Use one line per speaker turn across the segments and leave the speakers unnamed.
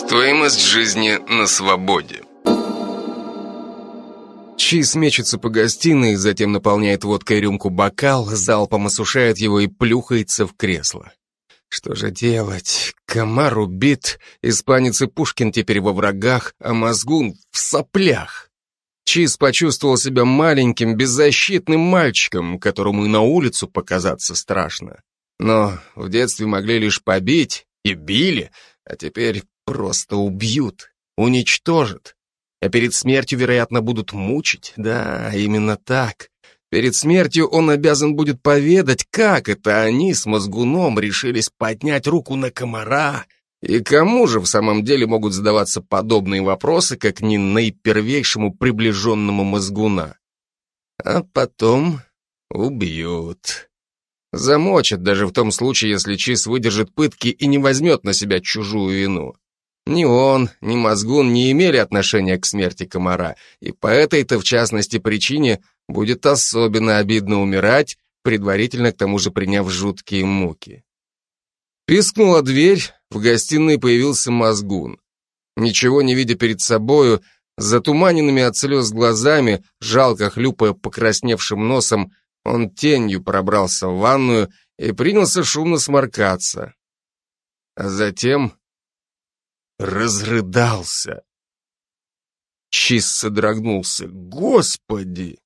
Стоимость жизни на свободе. Чиз мечется по гостиной, затем наполняет водкой рюмку бокал, залпом осушает его и плюхается в кресло. Что же делать? Комар убит, испанец и Пушкин теперь во врагах, а мозгун в соплях. Чиз почувствовал себя маленьким, беззащитным мальчиком, которому и на улицу показаться страшно. Но в детстве могли лишь побить и били, а теперь просто убьют, уничтожат. А перед смертью, вероятно, будут мучить. Да, именно так. Перед смертью он обязан будет поведать, как это они с мозгуном решились поднять руку на комара. И кому же в самом деле могут задаваться подобные вопросы, как не наипервейшему приближенному мозгуна? А потом убьют. Замочат даже в том случае, если Чиз выдержит пытки и не возьмет на себя чужую вину. Ни он, ни Мозгун не имели отношения к смерти комара, и по этой-то, в частности, причине будет особенно обидно умирать, предварительно к тому же приняв жуткие муки. Пискнула дверь, в гостиной появился Мозгун. Ничего не видя перед собою, затуманенными от слез глазами, жалко хлюпая покрасневшим носом, он тенью пробрался в ванную и принялся шумно сморкаться. А затем разрыдался. Чиз содрогнулся. «Господи!»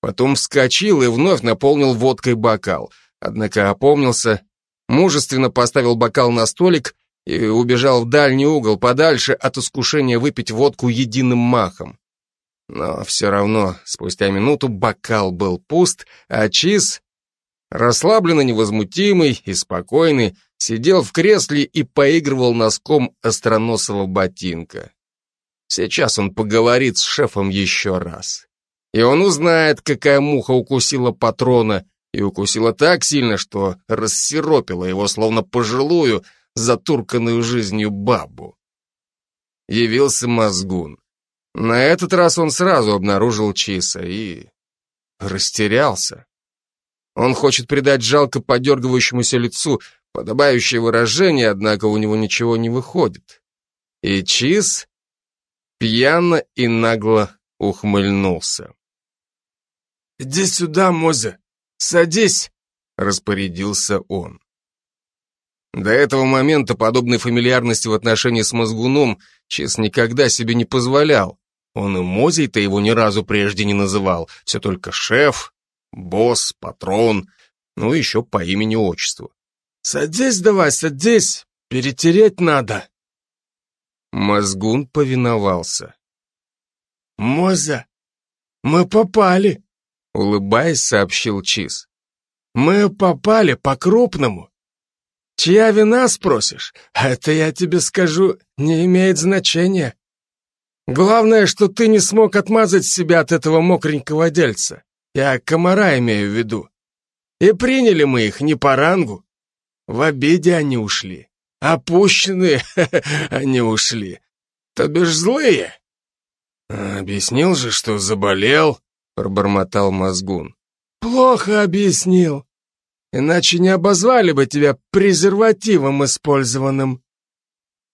Потом вскочил и вновь наполнил водкой бокал. Однако опомнился, мужественно поставил бокал на столик и убежал в дальний угол, подальше от искушения выпить водку единым махом. Но все равно, спустя минуту бокал был пуст, а Чиз, расслабленно невозмутимый и спокойный, сидел в кресле и поигрывал носком остроносого ботинка. Сейчас он поговорит с шефом еще раз. И он узнает, какая муха укусила патрона, и укусила так сильно, что рассеропила его, словно пожилую, затурканную жизнью бабу. Явился мозгун. На этот раз он сразу обнаружил Чиса и... растерялся. Он хочет придать жалко подергивающемуся лицу Подобающее выражение, однако у него ничего не выходит. И Чиз пьяно и нагло ухмыльнулся. «Иди сюда, Моза, садись!» — распорядился он. До этого момента подобной фамильярности в отношении с мозгуном Чиз никогда себе не позволял. Он и Мозей-то его ни разу прежде не называл, все только шеф, босс, патрон, ну еще по имени-отчеству. «Садись давай, садись, перетереть надо». Мозгун повиновался. «Моза, мы попали», — улыбаясь, сообщил Чиз. «Мы попали по-крупному. Чья вина, спросишь? Это, я тебе скажу, не имеет значения. Главное, что ты не смог отмазать себя от этого мокренького дельца. Я комара имею в виду. И приняли мы их не по рангу, в обиде они ушли. Опущенные они ушли. То бишь злые. Объяснил же, что заболел, пробормотал мозгун. Плохо объяснил. Иначе не обозвали бы тебя презервативом использованным.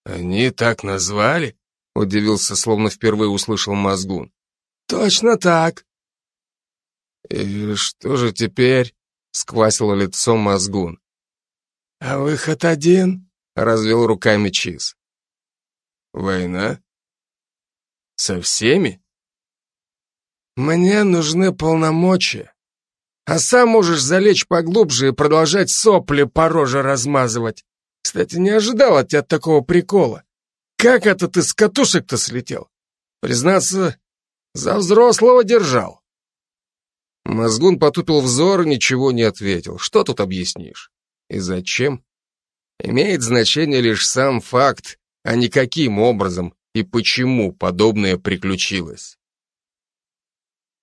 Они так назвали? Удивился, словно впервые услышал мозгун. Точно так. И что же теперь? Сквасило лицо мозгун. «А выход один?» — развел руками Чиз. «Война? Со всеми?» «Мне нужны полномочия. А сам можешь залечь поглубже и продолжать сопли по роже размазывать. Кстати, не ожидал от тебя такого прикола. Как это ты с катушек-то слетел? Признаться, за взрослого держал». Мозгун потупил взор и ничего не ответил. Что тут объяснишь? И зачем, имеет значение лишь сам факт, а не каким образом и почему подобное приключилось.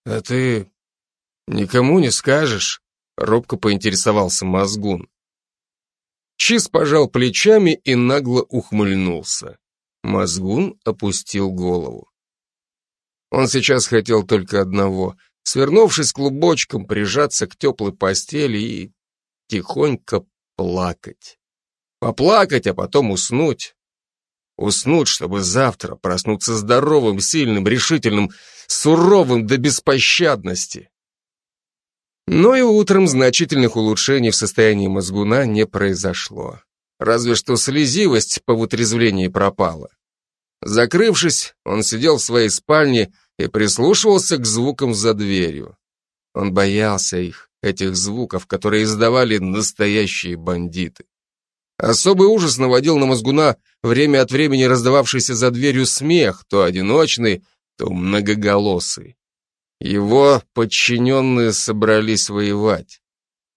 «А ты никому не скажешь?» — робко поинтересовался Мозгун. Чиз пожал плечами и нагло ухмыльнулся. Мозгун опустил голову. Он сейчас хотел только одного — свернувшись клубочком, прижаться к теплой постели и тихонько плакать. Поплакать, а потом уснуть. Уснуть, чтобы завтра проснуться здоровым, сильным, решительным, суровым до беспощадности. Но и утром значительных улучшений в состоянии мозгуна не произошло. Разве что слезивость по вытрезвлении пропала. Закрывшись, он сидел в своей спальне и прислушивался к звукам за дверью. Он боялся их, этих звуков, которые издавали настоящие бандиты. Особый ужас наводил на мозгуна время от времени раздававшийся за дверью смех, то одиночный, то многоголосый. Его подчиненные собрались воевать.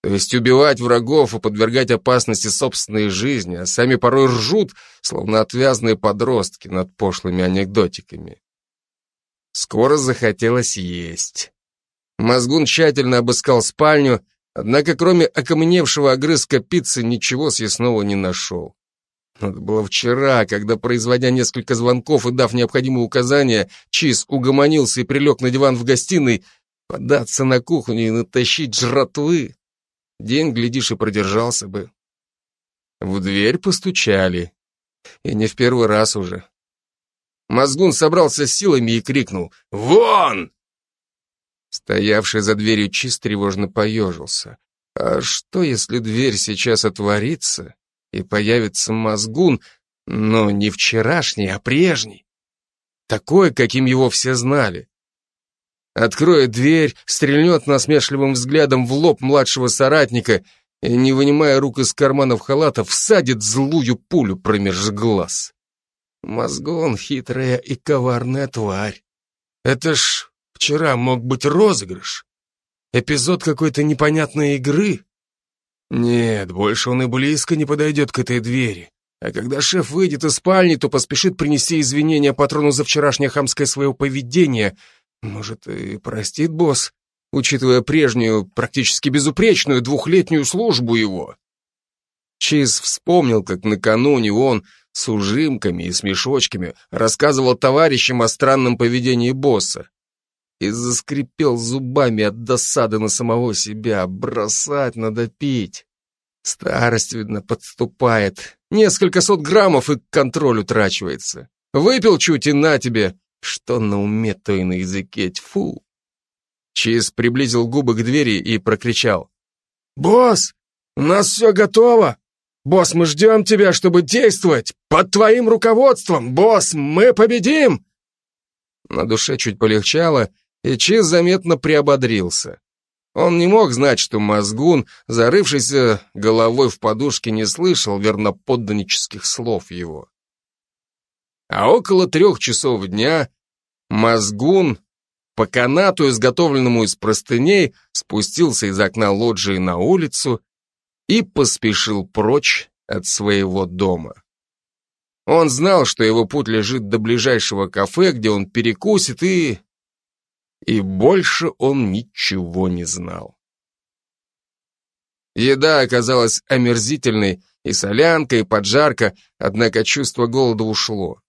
То есть убивать врагов и подвергать опасности собственной жизни, а сами порой ржут, словно отвязные подростки над пошлыми анекдотиками. Скоро захотелось есть. Мозгун тщательно обыскал спальню, однако кроме окаменевшего огрызка пиццы ничего съестного не нашел. Надо было вчера, когда, производя несколько звонков и дав необходимые указания, Чиз угомонился и прилег на диван в гостиной, податься на кухню и натащить жратвы. День, глядишь, и продержался бы. В дверь постучали. И не в первый раз уже. Мозгун собрался с силами и крикнул «Вон!». Стоявший за дверью Чиз тревожно поежился. А что, если дверь сейчас отворится, и появится мозгун, но не вчерашний, а прежний? Такой, каким его все знали. Откроет дверь, стрельнет насмешливым взглядом в лоб младшего соратника и, не вынимая рук из карманов халата, всадит злую пулю промеж глаз. Мозгун хитрая и коварная тварь. Это ж вчера мог быть розыгрыш. Эпизод какой-то непонятной игры. Нет, больше он и близко не подойдет к этой двери. А когда шеф выйдет из спальни, то поспешит принести извинения патрону за вчерашнее хамское свое поведение. Может, и простит босс, учитывая прежнюю, практически безупречную двухлетнюю службу его. Чиз вспомнил, как накануне он с ужимками и смешочками рассказывал товарищам о странном поведении босса и заскрипел зубами от досады на самого себя. Бросать надо пить. Старость, видно, подступает. Несколько сот граммов и контроль утрачивается. Выпил чуть и на тебе. Что на уме, то и на языке. Тьфу. Чиз приблизил губы к двери и прокричал. «Босс, у нас все готово! Босс, мы ждем тебя, чтобы действовать! Под твоим руководством! Босс, мы победим!» На душе чуть полегчало, и Чиз заметно приободрился. Он не мог знать, что Мозгун, зарывшийся головой в подушке, не слышал верноподданнических слов его. А около трех часов дня Мозгун по канату, изготовленному из простыней, спустился из окна лоджии на улицу и поспешил прочь от своего дома. Он знал, что его путь лежит до ближайшего кафе, где он перекусит, и и больше он ничего не знал. Еда оказалась омерзительной, и солянка, и поджарка, однако чувство голода ушло.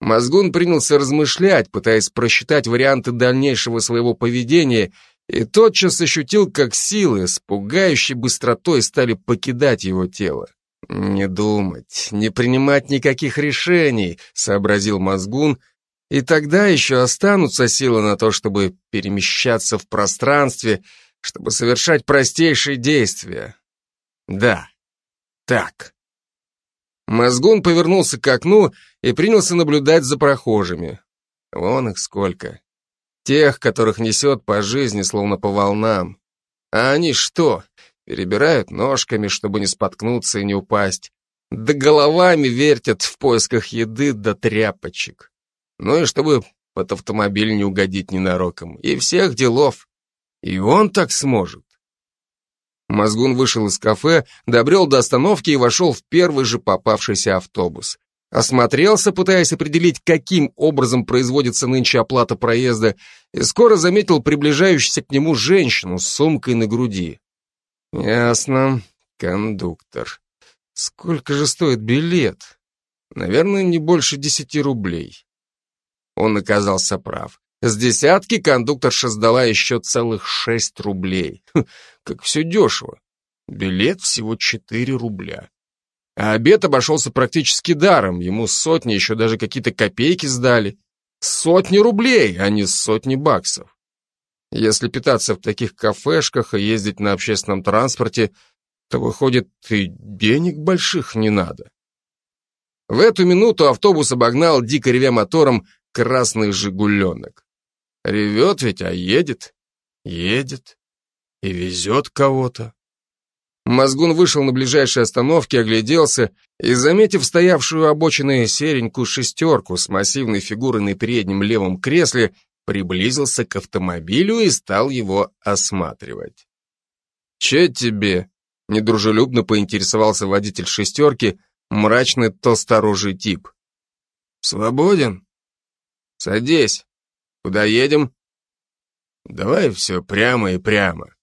Мозгун принялся размышлять, пытаясь просчитать варианты дальнейшего своего поведения, и тотчас ощутил, как силы с пугающей быстротой стали покидать его тело. «Не думать, не принимать никаких решений», — сообразил Мозгун и тогда еще останутся силы на то, чтобы перемещаться в пространстве, чтобы совершать простейшие действия. Да, так. Мозгун повернулся к окну и принялся наблюдать за прохожими. Вон их сколько. Тех, которых несет по жизни, словно по волнам. А они что? Перебирают ножками, чтобы не споткнуться и не упасть. Да головами вертят в поисках еды до да тряпочек. Ну и чтобы под автомобиль не угодить ненароком. И всех делов. И он так сможет. Мозгун вышел из кафе, добрел до остановки и вошел в первый же попавшийся автобус. Осмотрелся, пытаясь определить, каким образом производится нынче оплата проезда, и скоро заметил приближающуюся к нему женщину с сумкой на груди. Ясно, кондуктор. Сколько же стоит билет? Наверное, не больше десяти рублей. Он оказался прав. С десятки кондукторша сдала еще целых шесть рублей. Хм, как все дешево. Билет всего четыре рубля. А обед обошелся практически даром, ему сотни, еще даже какие-то копейки сдали. Сотни рублей, а не сотни баксов. Если питаться в таких кафешках и ездить на общественном транспорте, то выходит, и денег больших не надо. В эту минуту автобус обогнал, дико ревя мотором, красный «Жигуленок». Ревет ведь, а едет, едет и везет кого-то. Мозгун вышел на ближайшей остановке, огляделся и, заметив стоявшую обочиной серенькую шестерку с массивной фигурой на переднем левом кресле, приблизился к автомобилю и стал его осматривать. «Че тебе?» — недружелюбно поинтересовался водитель шестерки, мрачный толсторожий тип. «Свободен? Садись. Куда едем?» «Давай все прямо и прямо».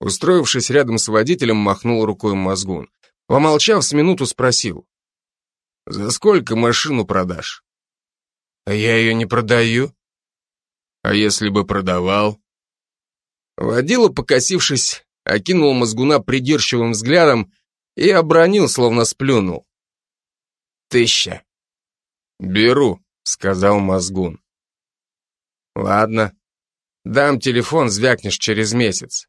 Устроившись рядом с водителем, махнул рукой мозгун. Помолчав с минуту, спросил. «За сколько машину продашь?» «А я ее не продаю». «А если бы продавал?» Водила, покосившись, окинул мозгуна придирчивым взглядом и обронил, словно сплюнул. «Тысяча». «Беру», — сказал мозгун. «Ладно, дам телефон, звякнешь через месяц».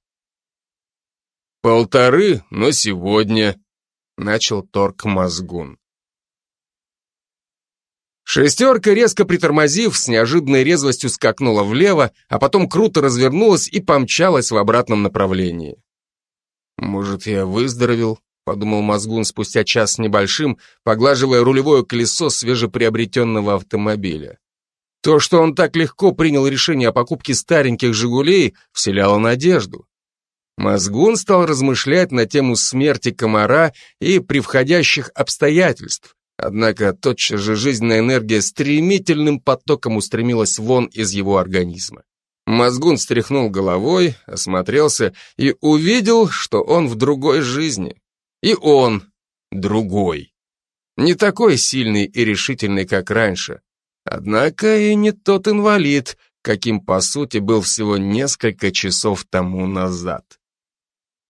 «Полторы, но сегодня», — начал торг мозгун. Шестерка, резко притормозив, с неожиданной резвостью скакнула влево, а потом круто развернулась и помчалась в обратном направлении. «Может, я выздоровел?» — подумал Мозгун спустя час с небольшим, поглаживая рулевое колесо свежеприобретенного автомобиля. То, что он так легко принял решение о покупке стареньких «Жигулей», вселяло надежду. Мозгун стал размышлять на тему смерти комара и превходящих обстоятельств. Однако тотчас же жизненная энергия стремительным потоком устремилась вон из его организма. Мозгун встряхнул головой, осмотрелся и увидел, что он в другой жизни. И он другой. Не такой сильный и решительный, как раньше. Однако и не тот инвалид, каким, по сути, был всего несколько часов тому назад.